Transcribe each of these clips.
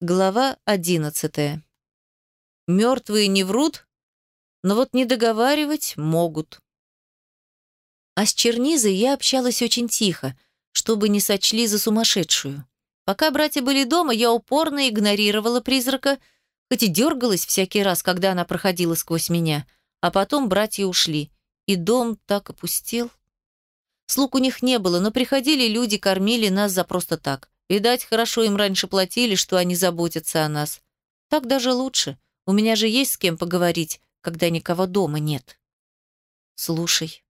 Глава одиннадцатая. Мертвые не врут, но вот не договаривать могут. А с Чернизой я общалась очень тихо, чтобы не сочли за сумасшедшую. Пока братья были дома, я упорно игнорировала призрака, хоть и дергалась всякий раз, когда она проходила сквозь меня, а потом братья ушли, и дом так опустел. Слуг у них не было, но приходили люди, кормили нас за просто так. Видать, хорошо им раньше платили, что они заботятся о нас. Так даже лучше. У меня же есть с кем поговорить, когда никого дома нет. Слушай.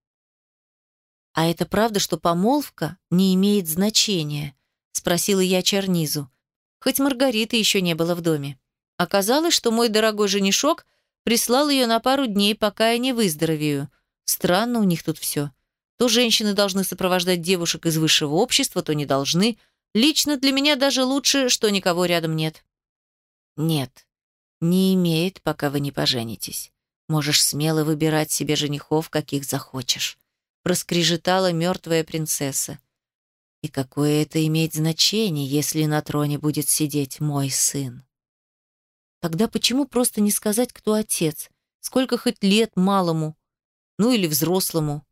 А это правда, что помолвка не имеет значения? Спросила я Чернизу. Хоть Маргариты еще не было в доме. Оказалось, что мой дорогой женишок прислал ее на пару дней, пока я не выздоровею. Странно у них тут все. То женщины должны сопровождать девушек из высшего общества, то не должны – Лично для меня даже лучше, что никого рядом нет. Нет, не имеет, пока вы не поженитесь. Можешь смело выбирать себе женихов, каких захочешь. Проскрежетала мертвая принцесса. И какое это имеет значение, если на троне будет сидеть мой сын? Тогда почему просто не сказать, кто отец? Сколько хоть лет малому? Ну или взрослому?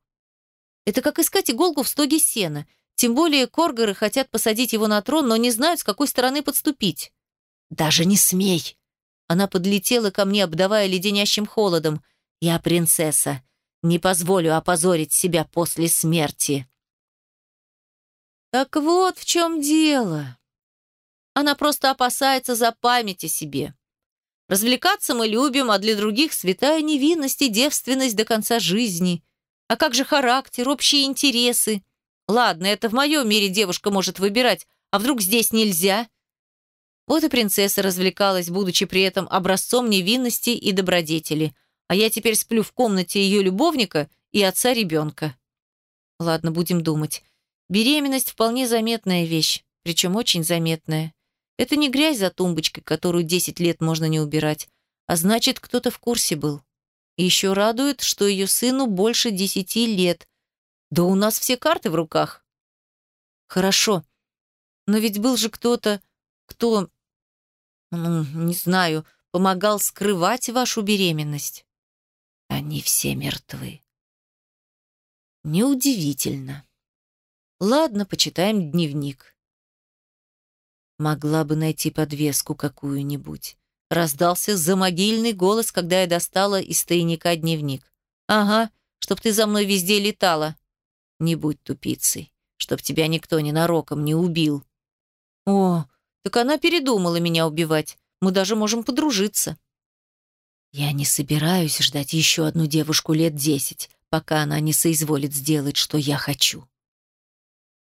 Это как искать иголку в стоге сена. Тем более коргоры хотят посадить его на трон, но не знают, с какой стороны подступить. «Даже не смей!» Она подлетела ко мне, обдавая леденящим холодом. «Я принцесса. Не позволю опозорить себя после смерти». Так вот в чем дело. Она просто опасается за память о себе. Развлекаться мы любим, а для других святая невинность и девственность до конца жизни. А как же характер, общие интересы? Ладно, это в моем мире девушка может выбирать, а вдруг здесь нельзя? Вот и принцесса развлекалась, будучи при этом образцом невинности и добродетели. А я теперь сплю в комнате ее любовника и отца ребенка. Ладно, будем думать. Беременность вполне заметная вещь, причем очень заметная. Это не грязь за тумбочкой, которую 10 лет можно не убирать, а значит, кто-то в курсе был. И еще радует, что ее сыну больше 10 лет, да у нас все карты в руках. Хорошо. Но ведь был же кто-то, кто, ну, не знаю, помогал скрывать вашу беременность. Они все мертвы. Неудивительно. Ладно, почитаем дневник. Могла бы найти подвеску какую-нибудь. Раздался замогильный голос, когда я достала из тайника дневник. Ага, чтоб ты за мной везде летала. Не будь тупицей, чтоб тебя никто ненароком не убил. О, так она передумала меня убивать. Мы даже можем подружиться. Я не собираюсь ждать еще одну девушку лет десять, пока она не соизволит сделать, что я хочу.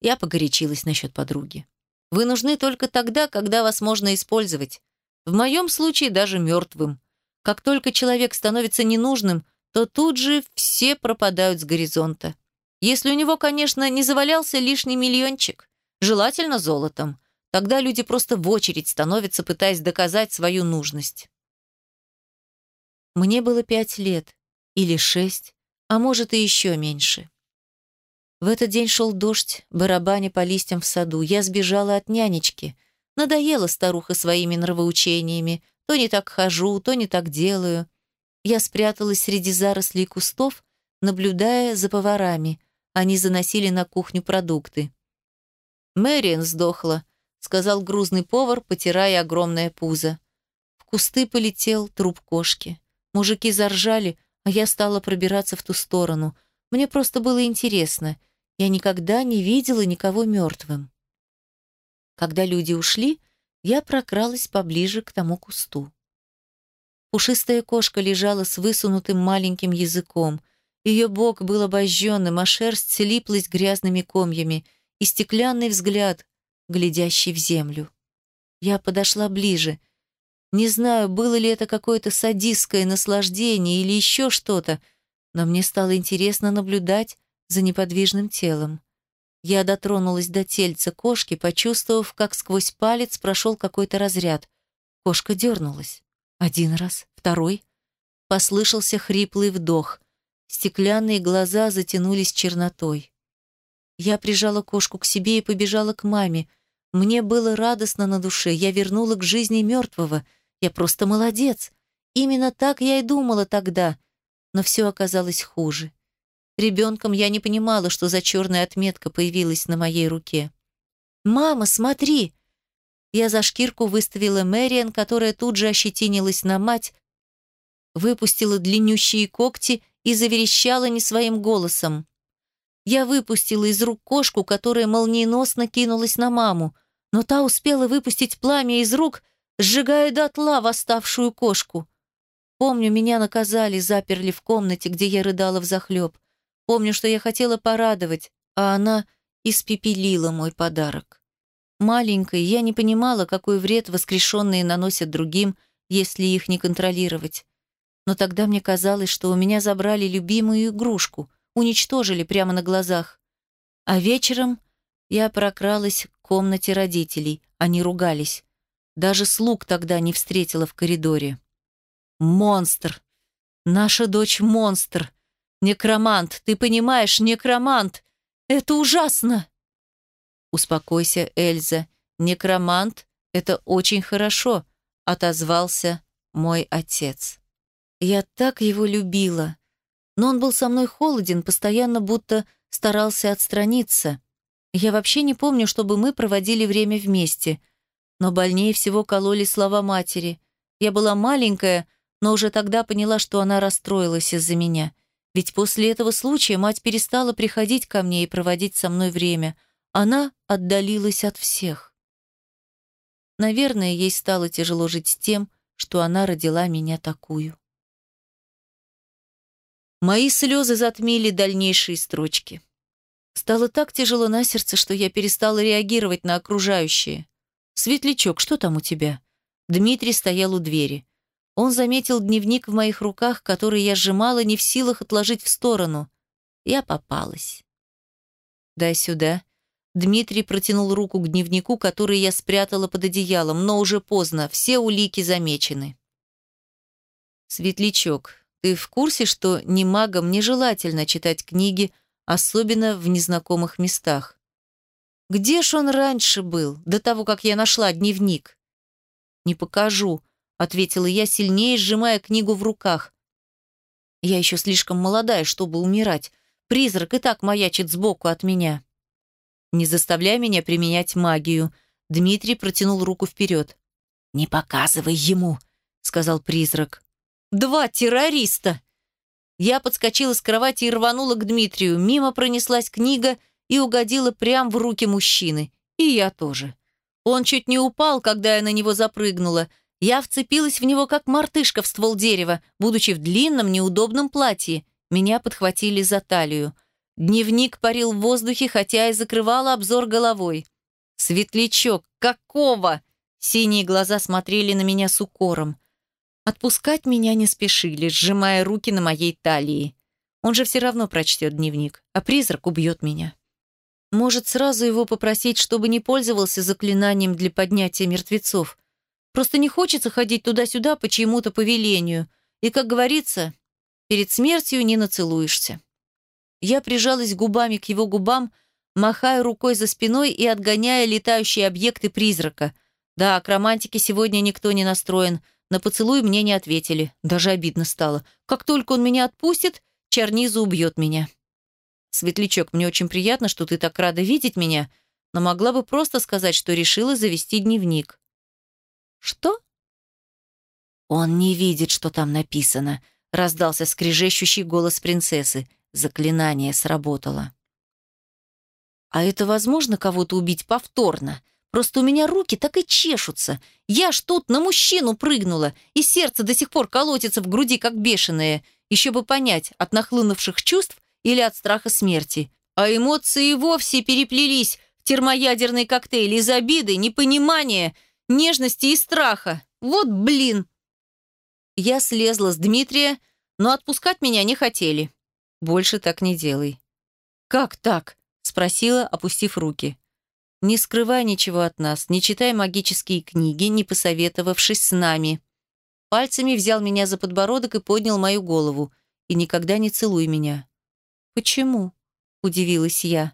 Я погорячилась насчет подруги. Вы нужны только тогда, когда вас можно использовать. В моем случае даже мертвым. Как только человек становится ненужным, то тут же все пропадают с горизонта. Если у него, конечно, не завалялся лишний миллиончик, желательно золотом. Тогда люди просто в очередь становятся, пытаясь доказать свою нужность. Мне было пять лет, или шесть, а может и еще меньше. В этот день шел дождь, барабаня по листьям в саду. Я сбежала от нянечки. Надоела старуха своими нравоучениями. То не так хожу, то не так делаю. Я спряталась среди зарослей кустов, наблюдая за поварами. Они заносили на кухню продукты. «Мэриэн сдохла», — сказал грузный повар, потирая огромное пузо. В кусты полетел труп кошки. Мужики заржали, а я стала пробираться в ту сторону. Мне просто было интересно. Я никогда не видела никого мертвым. Когда люди ушли, я прокралась поближе к тому кусту. Пушистая кошка лежала с высунутым маленьким языком — ее бок был обожженным, а шерсть слиплась грязными комьями, и стеклянный взгляд, глядящий в землю. Я подошла ближе. Не знаю, было ли это какое-то садистское наслаждение или еще что-то, но мне стало интересно наблюдать за неподвижным телом. Я дотронулась до тельца кошки, почувствовав, как сквозь палец прошел какой-то разряд. Кошка дернулась. Один раз, второй. Послышался хриплый вдох. Стеклянные глаза затянулись чернотой. Я прижала кошку к себе и побежала к маме. Мне было радостно на душе, я вернула к жизни мертвого. Я просто молодец. Именно так я и думала тогда. Но все оказалось хуже. Ребенком я не понимала, что за черная отметка появилась на моей руке. «Мама, смотри!» Я за шкирку выставила Мэриан, которая тут же ощетинилась на мать, выпустила длиннющие когти и заверещала не своим голосом. Я выпустила из рук кошку, которая молниеносно кинулась на маму, но та успела выпустить пламя из рук, сжигая дотла восставшую кошку. Помню, меня наказали, заперли в комнате, где я рыдала взахлеб. Помню, что я хотела порадовать, а она испепелила мой подарок. Маленькой я не понимала, какой вред воскрешенные наносят другим, если их не контролировать. Но тогда мне казалось, что у меня забрали любимую игрушку, уничтожили прямо на глазах. А вечером я прокралась к комнате родителей, они ругались. Даже слуг тогда не встретила в коридоре. «Монстр! Наша дочь монстр! Некромант, ты понимаешь, некромант! Это ужасно!» «Успокойся, Эльза. Некромант — это очень хорошо», — отозвался мой отец. Я так его любила. Но он был со мной холоден, постоянно будто старался отстраниться. Я вообще не помню, чтобы мы проводили время вместе. Но больнее всего кололи слова матери. Я была маленькая, но уже тогда поняла, что она расстроилась из-за меня. Ведь после этого случая мать перестала приходить ко мне и проводить со мной время. Она отдалилась от всех. Наверное, ей стало тяжело жить с тем, что она родила меня такую. Мои слезы затмили дальнейшие строчки. Стало так тяжело на сердце, что я перестала реагировать на окружающее. «Светлячок, что там у тебя?» Дмитрий стоял у двери. Он заметил дневник в моих руках, который я сжимала, не в силах отложить в сторону. Я попалась. «Дай сюда». Дмитрий протянул руку к дневнику, который я спрятала под одеялом, но уже поздно, все улики замечены. «Светлячок, ты в курсе, что не магам нежелательно читать книги, особенно в незнакомых местах? Где ж он раньше был, до того, как я нашла дневник?» «Не покажу», ответила я, сильнее сжимая книгу в руках. Я еще слишком молодая, чтобы умирать. Призрак и так маячит сбоку от меня. Не заставляй меня применять магию. Дмитрий протянул руку вперед. «Не показывай ему», — сказал призрак. «Два террориста!» Я подскочила с кровати и рванула к Дмитрию. Мимо пронеслась книга и угодила прямо в руки мужчины. И я тоже. Он чуть не упал, когда я на него запрыгнула — я вцепилась в него, как мартышка в ствол дерева, будучи в длинном, неудобном платье. Меня подхватили за талию. Дневник парил в воздухе, хотя и закрывал обзор головой. «Светлячок, какого?» Синие глаза смотрели на меня с укором. Отпускать меня не спешили, сжимая руки на моей талии. Он же все равно прочтет дневник, а призрак убьет меня. Может, сразу его попросить, чтобы не пользовался заклинанием для поднятия мертвецов. Просто не хочется ходить туда-сюда по чьему-то повелению. И, как говорится, перед смертью не нацелуешься. Я прижалась губами к его губам, махая рукой за спиной и отгоняя летающие объекты призрака. Да, к романтике сегодня никто не настроен. На поцелуй мне не ответили. Даже обидно стало. Как только он меня отпустит, Чарниза убьет меня. Светлячок, мне очень приятно, что ты так рада видеть меня, но могла бы просто сказать, что решила завести дневник. «Что?» «Он не видит, что там написано», — раздался скрежещущий голос принцессы. Заклинание сработало. «А это возможно кого-то убить повторно? Просто у меня руки так и чешутся. Я ж тут на мужчину прыгнула, и сердце до сих пор колотится в груди, как бешеное. Еще бы понять, от нахлынувших чувств или от страха смерти. А эмоции вовсе переплелись в термоядерный коктейль из обиды, непонимания — нежности и страха. Вот блин!» Я слезла с Дмитрия, но отпускать меня не хотели. «Больше так не делай». «Как так?» — спросила, опустив руки. «Не скрывай ничего от нас, не читай магические книги, не посоветовавшись с нами». Пальцами взял меня за подбородок и поднял мою голову. «И никогда не целуй меня». «Почему?» — удивилась я.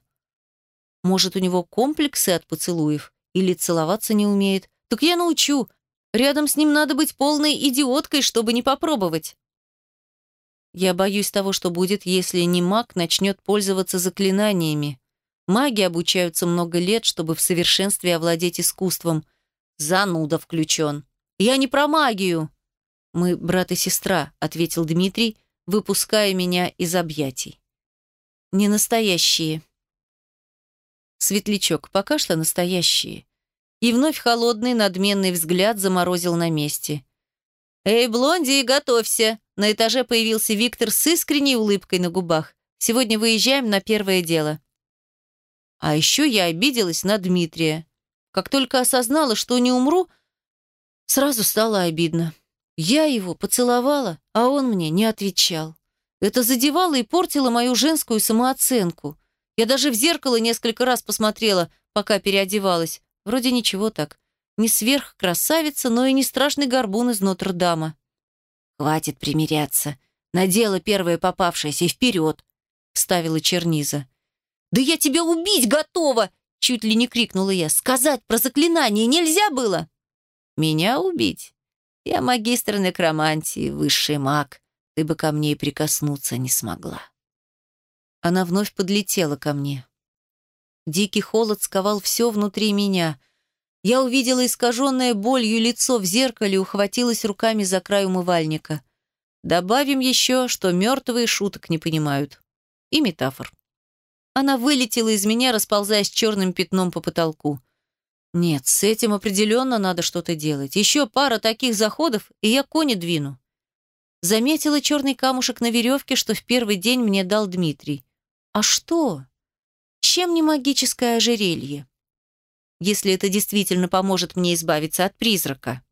«Может, у него комплексы от поцелуев? Или целоваться не умеет. Так я научу. Рядом с ним надо быть полной идиоткой, чтобы не попробовать. Я боюсь того, что будет, если не маг начнет пользоваться заклинаниями. Маги обучаются много лет, чтобы в совершенстве овладеть искусством. Зануда включен. Я не про магию. Мы брат и сестра, ответил Дмитрий, выпуская меня из объятий. Не настоящие. Светлячок, пока что настоящие. И вновь холодный, надменный взгляд заморозил на месте. «Эй, Блонди, готовься!» На этаже появился Виктор с искренней улыбкой на губах. «Сегодня выезжаем на первое дело». А еще я обиделась на Дмитрия. Как только осознала, что не умру, сразу стало обидно. Я его поцеловала, а он мне не отвечал. Это задевало и портило мою женскую самооценку. Я даже в зеркало несколько раз посмотрела, пока переодевалась. Вроде ничего так. Не сверхкрасавица, но и не страшный горбун из Нотр-Дама. «Хватит примиряться. Надела первое попавшееся и вперед!» — вставила черниза. «Да я тебя убить готова!» — чуть ли не крикнула я. «Сказать про заклинание нельзя было?» «Меня убить? Я магистр некромантии, высший маг. Ты бы ко мне и прикоснуться не смогла». Она вновь подлетела ко мне. Дикий холод сковал все внутри меня — я увидела искаженное болью лицо в зеркале и ухватилась руками за край умывальника. Добавим еще, что мертвые шуток не понимают. И метафор. Она вылетела из меня, расползаясь черным пятном по потолку. Нет, с этим определенно надо что-то делать. Еще пара таких заходов, и я кони двину. Заметила черный камушек на веревке, что в первый день мне дал Дмитрий. А что? Чем не магическое ожерелье? если это действительно поможет мне избавиться от призрака.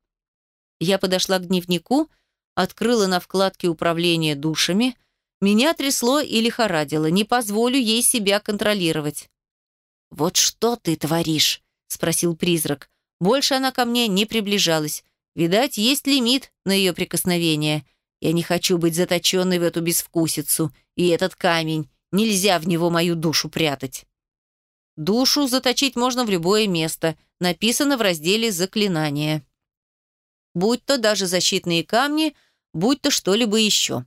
Я подошла к дневнику, открыла на вкладке управления душами. Меня трясло и лихорадило, не позволю ей себя контролировать. «Вот что ты творишь?» — спросил призрак. Больше она ко мне не приближалась. Видать, есть лимит на ее прикосновение. Я не хочу быть заточенной в эту безвкусицу. И этот камень, нельзя в него мою душу прятать. Душу заточить можно в любое место, написано в разделе «Заклинания». Будь то даже защитные камни, будь то что-либо еще.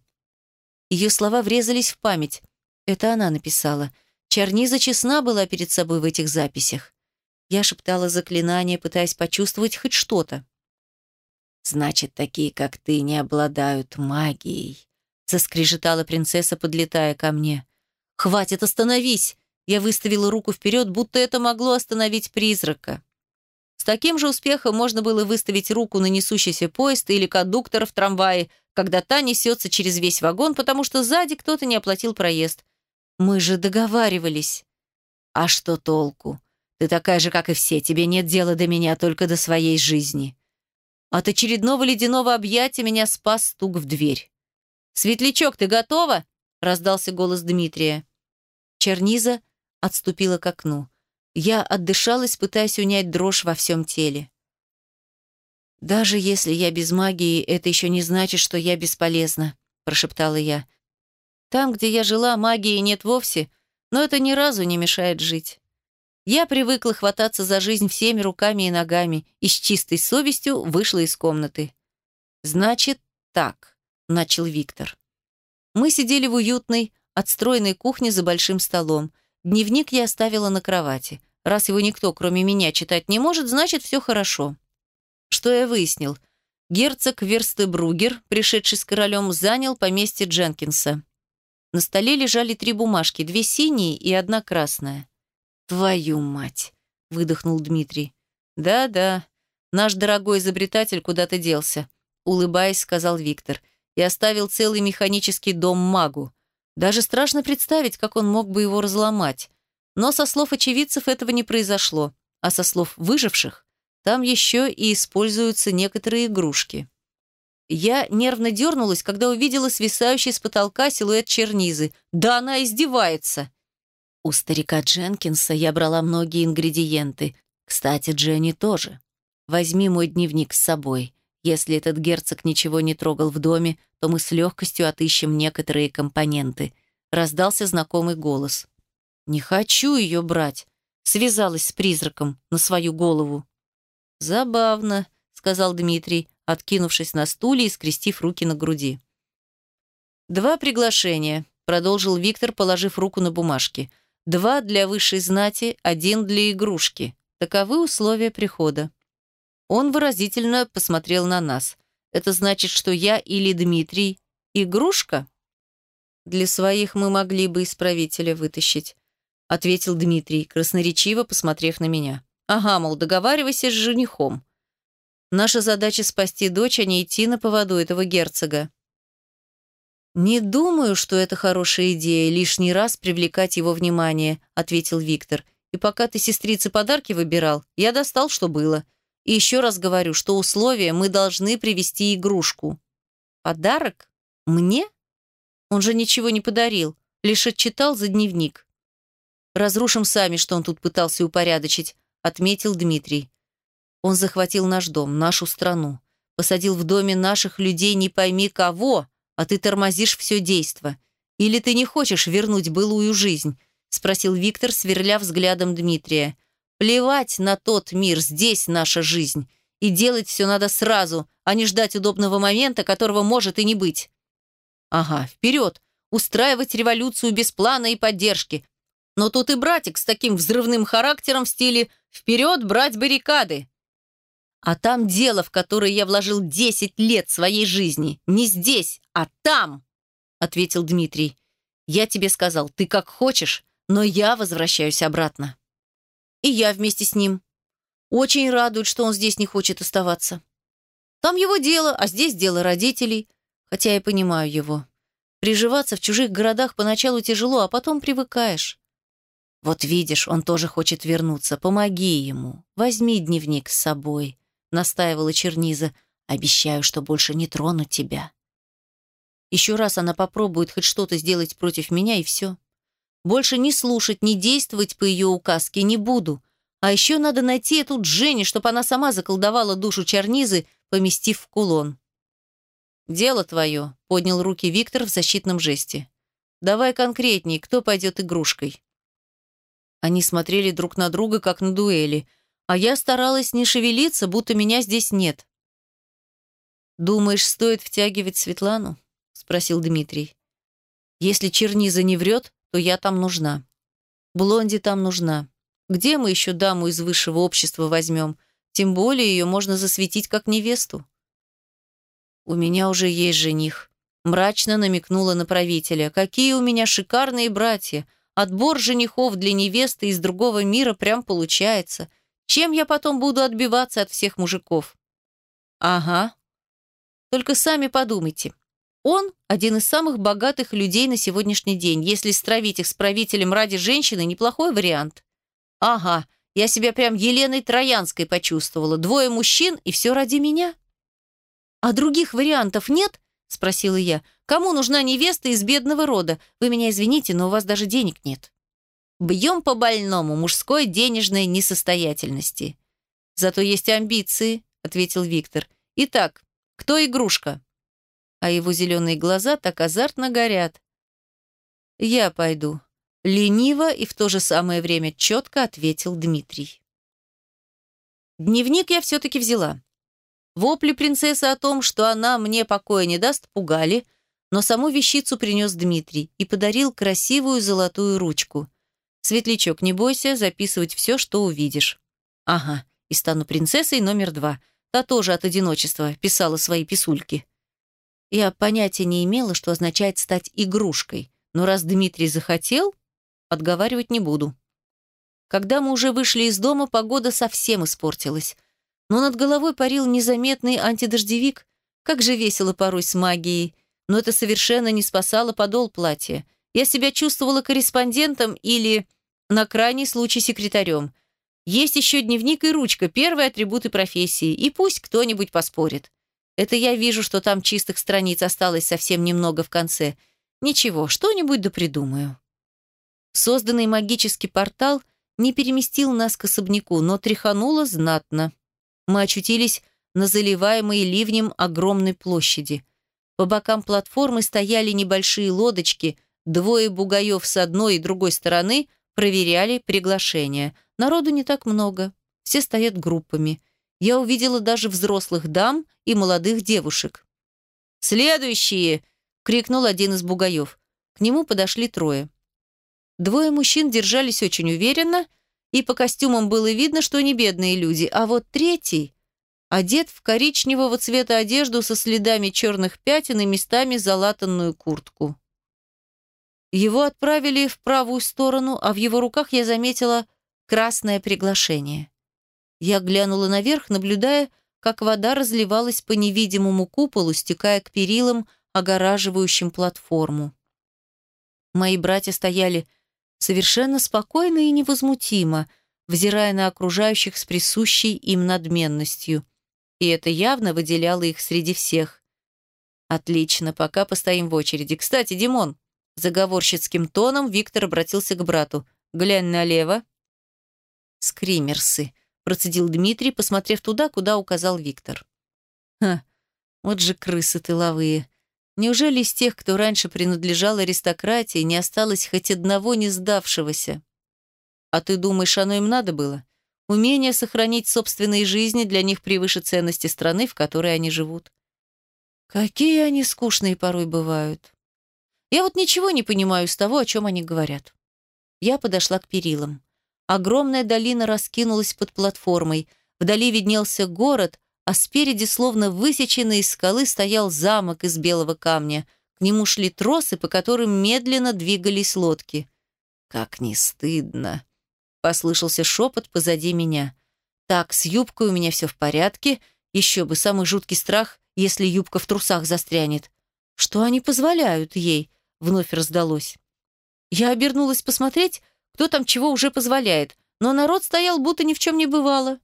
Ее слова врезались в память. Это она написала. Черниза честна была перед собой в этих записях. Я шептала заклинания, пытаясь почувствовать хоть что-то. «Значит, такие, как ты, не обладают магией», — заскрежетала принцесса, подлетая ко мне. «Хватит, остановись!» Я выставила руку вперед, будто это могло остановить призрака. С таким же успехом можно было выставить руку на несущийся поезд или кондуктора в трамвае, когда та несется через весь вагон, потому что сзади кто-то не оплатил проезд. Мы же договаривались. А что толку? Ты такая же, как и все, тебе нет дела до меня, только до своей жизни. От очередного ледяного объятия меня спас стук в дверь. «Светлячок, ты готова?» — раздался голос Дмитрия. Черниза отступила к окну. Я отдышалась, пытаясь унять дрожь во всем теле. «Даже если я без магии, это еще не значит, что я бесполезна», – прошептала я. «Там, где я жила, магии нет вовсе, но это ни разу не мешает жить. Я привыкла хвататься за жизнь всеми руками и ногами и с чистой совестью вышла из комнаты. «Значит, так», – начал Виктор. Мы сидели в уютной, отстроенной кухне за большим столом – Дневник я оставила на кровати. Раз его никто, кроме меня, читать не может, значит, все хорошо. Что я выяснил? Герцог Верстебругер, пришедший с королем, занял поместье Дженкинса. На столе лежали три бумажки, две синие и одна красная. «Твою мать!» — выдохнул Дмитрий. «Да-да, наш дорогой изобретатель куда-то делся», — улыбаясь, сказал Виктор. «И оставил целый механический дом магу. Даже страшно представить, как он мог бы его разломать. Но со слов очевидцев этого не произошло, а со слов выживших там еще и используются некоторые игрушки. Я нервно дернулась, когда увидела свисающий с потолка силуэт чернизы. Да она издевается! У старика Дженкинса я брала многие ингредиенты. Кстати, Дженни тоже. Возьми мой дневник с собой. Если этот герцог ничего не трогал в доме, то мы с легкостью отыщем некоторые компоненты. Раздался знакомый голос. «Не хочу ее брать. связалась с призраком на свою голову. «Забавно», — сказал Дмитрий, откинувшись на стуле и скрестив руки на груди. «Два приглашения», — продолжил Виктор, положив руку на бумажки. «Два для высшей знати, один для игрушки. Таковы условия прихода». Он выразительно посмотрел на нас. «Это значит, что я или Дмитрий игрушка?» «Для своих мы могли бы исправителя вытащить», — ответил Дмитрий, красноречиво посмотрев на меня. «Ага, мол, договаривайся с женихом. Наша задача спасти дочь, а не идти на поводу этого герцога». «Не думаю, что это хорошая идея, лишний раз привлекать его внимание», — ответил Виктор. «И пока ты сестрице подарки выбирал, я достал, что было. И еще раз говорю, что условия мы должны привести игрушку». «Подарок? Мне?» Он же ничего не подарил, лишь отчитал за дневник. «Разрушим сами, что он тут пытался упорядочить», — отметил Дмитрий. Он захватил наш дом, нашу страну, посадил в доме наших людей не пойми кого, а ты тормозишь все действо. Или ты не хочешь вернуть былую жизнь?» — спросил Виктор, сверля взглядом Дмитрия. «Плевать на тот мир, здесь наша жизнь. И делать все надо сразу, а не ждать удобного момента, которого может и не быть». «Ага, вперед! Устраивать революцию без плана и поддержки. Но тут и братик с таким взрывным характером в стиле «Вперед, брать баррикады!» А там дело, в которое я вложил 10 лет своей жизни. Не здесь, а там, ответил Дмитрий. Я тебе сказал, ты как хочешь, но я возвращаюсь обратно. И я вместе с ним. Очень радует, что он здесь не хочет оставаться. Там его дело, а здесь дело родителей. Хотя я понимаю его. Приживаться в чужих городах поначалу тяжело, а потом привыкаешь. Вот видишь, он тоже хочет вернуться. Помоги ему. Возьми дневник с собой настаивала Черниза. «Обещаю, что больше не трону тебя». Еще раз она попробует хоть что-то сделать против меня, и все. Больше не слушать, не действовать по ее указке не буду. А еще надо найти эту Дженни, чтобы она сама заколдовала душу Чернизы, поместив в кулон. «Дело твое», — поднял руки Виктор в защитном жесте. «Давай конкретней, кто пойдет игрушкой?» Они смотрели друг на друга, как на дуэли — а я старалась не шевелиться, будто меня здесь нет. «Думаешь, стоит втягивать Светлану?» — спросил Дмитрий. «Если черниза не врет, то я там нужна. Блонди там нужна. Где мы еще даму из высшего общества возьмем? Тем более ее можно засветить как невесту». «У меня уже есть жених», — мрачно намекнула на правителя. «Какие у меня шикарные братья! Отбор женихов для невесты из другого мира прям получается». Чем я потом буду отбиваться от всех мужиков? Ага. Только сами подумайте. Он один из самых богатых людей на сегодняшний день. Если стравить их с правителем ради женщины, неплохой вариант. Ага, я себя прям Еленой Троянской почувствовала. Двое мужчин, и все ради меня. А других вариантов нет? Спросила я. Кому нужна невеста из бедного рода? Вы меня извините, но у вас даже денег нет. Бьем по больному мужской денежной несостоятельности. Зато есть амбиции, ответил Виктор. Итак, кто игрушка? А его зеленые глаза так азартно горят. Я пойду. Лениво и в то же самое время четко ответил Дмитрий. Дневник я все-таки взяла. Вопли принцессы о том, что она мне покоя не даст, пугали, но саму вещицу принес Дмитрий и подарил красивую золотую ручку. Светлячок, не бойся записывать все, что увидишь. Ага, и стану принцессой номер два. Та тоже от одиночества писала свои писульки. Я понятия не имела, что означает стать игрушкой, но раз Дмитрий захотел, отговаривать не буду. Когда мы уже вышли из дома, погода совсем испортилась. Но над головой парил незаметный антидождевик. Как же весело порой с магией. Но это совершенно не спасало подол платья. Я себя чувствовала корреспондентом или, на крайний случай, секретарем. Есть еще дневник и ручка, первые атрибуты профессии, и пусть кто-нибудь поспорит. Это я вижу, что там чистых страниц осталось совсем немного в конце. Ничего, что-нибудь да придумаю. Созданный магический портал не переместил нас к особняку, но тряхануло знатно. Мы очутились на заливаемой ливнем огромной площади. По бокам платформы стояли небольшие лодочки, Двое бугаев с одной и другой стороны проверяли приглашения. Народу не так много, все стоят группами. Я увидела даже взрослых дам и молодых девушек. «Следующие!» — крикнул один из бугаев. К нему подошли трое. Двое мужчин держались очень уверенно, и по костюмам было видно, что они бедные люди, а вот третий одет в коричневого цвета одежду со следами черных пятен и местами залатанную куртку. Его отправили в правую сторону, а в его руках я заметила красное приглашение. Я глянула наверх, наблюдая, как вода разливалась по невидимому куполу, стекая к перилам, огораживающим платформу. Мои братья стояли совершенно спокойно и невозмутимо, взирая на окружающих с присущей им надменностью. И это явно выделяло их среди всех. «Отлично, пока постоим в очереди. Кстати, Димон, Заговорщицким тоном Виктор обратился к брату. «Глянь налево». «Скримерсы», — процедил Дмитрий, посмотрев туда, куда указал Виктор. «Ха, вот же крысы тыловые. Неужели из тех, кто раньше принадлежал аристократии, не осталось хоть одного не сдавшегося? А ты думаешь, оно им надо было? Умение сохранить собственные жизни для них превыше ценности страны, в которой они живут. Какие они скучные порой бывают. Я вот ничего не понимаю из того, о чем они говорят. Я подошла к перилам. Огромная долина раскинулась под платформой. Вдали виднелся город, а спереди, словно высеченный из скалы, стоял замок из белого камня. К нему шли тросы, по которым медленно двигались лодки. «Как не стыдно!» — послышался шепот позади меня. «Так, с юбкой у меня все в порядке. Еще бы, самый жуткий страх, если юбка в трусах застрянет. Что они позволяют ей?» вновь раздалось. Я обернулась посмотреть, кто там чего уже позволяет, но народ стоял, будто ни в чем не бывало.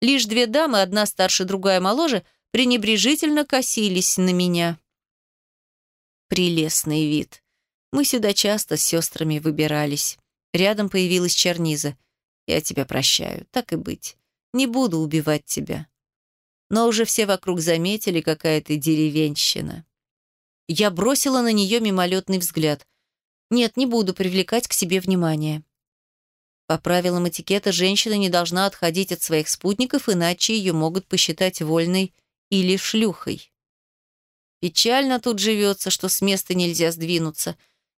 Лишь две дамы, одна старше, другая моложе, пренебрежительно косились на меня. Прелестный вид. Мы сюда часто с сестрами выбирались. Рядом появилась черниза. Я тебя прощаю, так и быть. Не буду убивать тебя. Но уже все вокруг заметили, какая ты деревенщина. Я бросила на нее мимолетный взгляд. Нет, не буду привлекать к себе внимание. По правилам этикета женщина не должна отходить от своих спутников, иначе ее могут посчитать вольной или шлюхой. Печально тут живется, что с места нельзя сдвинуться.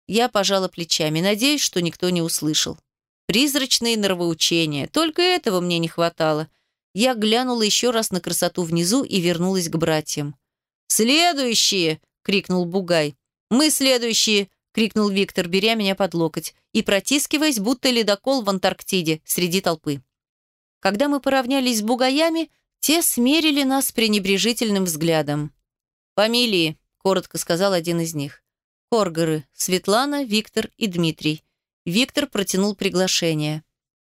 Я пожала плечами, надеюсь, что никто не услышал. Призрачные нравоучения. Только этого мне не хватало. Я глянула еще раз на красоту внизу и вернулась к братьям. «Следующие!» крикнул Бугай. «Мы следующие!» — крикнул Виктор, беря меня под локоть и протискиваясь, будто ледокол в Антарктиде, среди толпы. Когда мы поравнялись с бугаями, те смерили нас пренебрежительным взглядом. «Фамилии», — коротко сказал один из них. «Коргоры, Светлана, Виктор и Дмитрий». Виктор протянул приглашение.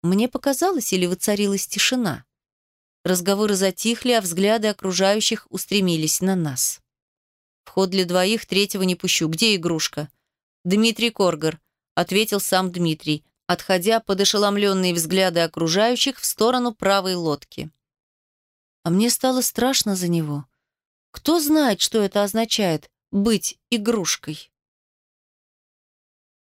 Мне показалось, или воцарилась тишина. Разговоры затихли, а взгляды окружающих устремились на нас. Вход для двоих, третьего не пущу. Где игрушка? Дмитрий Коргор, ответил сам Дмитрий, отходя под ошеломленные взгляды окружающих в сторону правой лодки. А мне стало страшно за него. Кто знает, что это означает — быть игрушкой?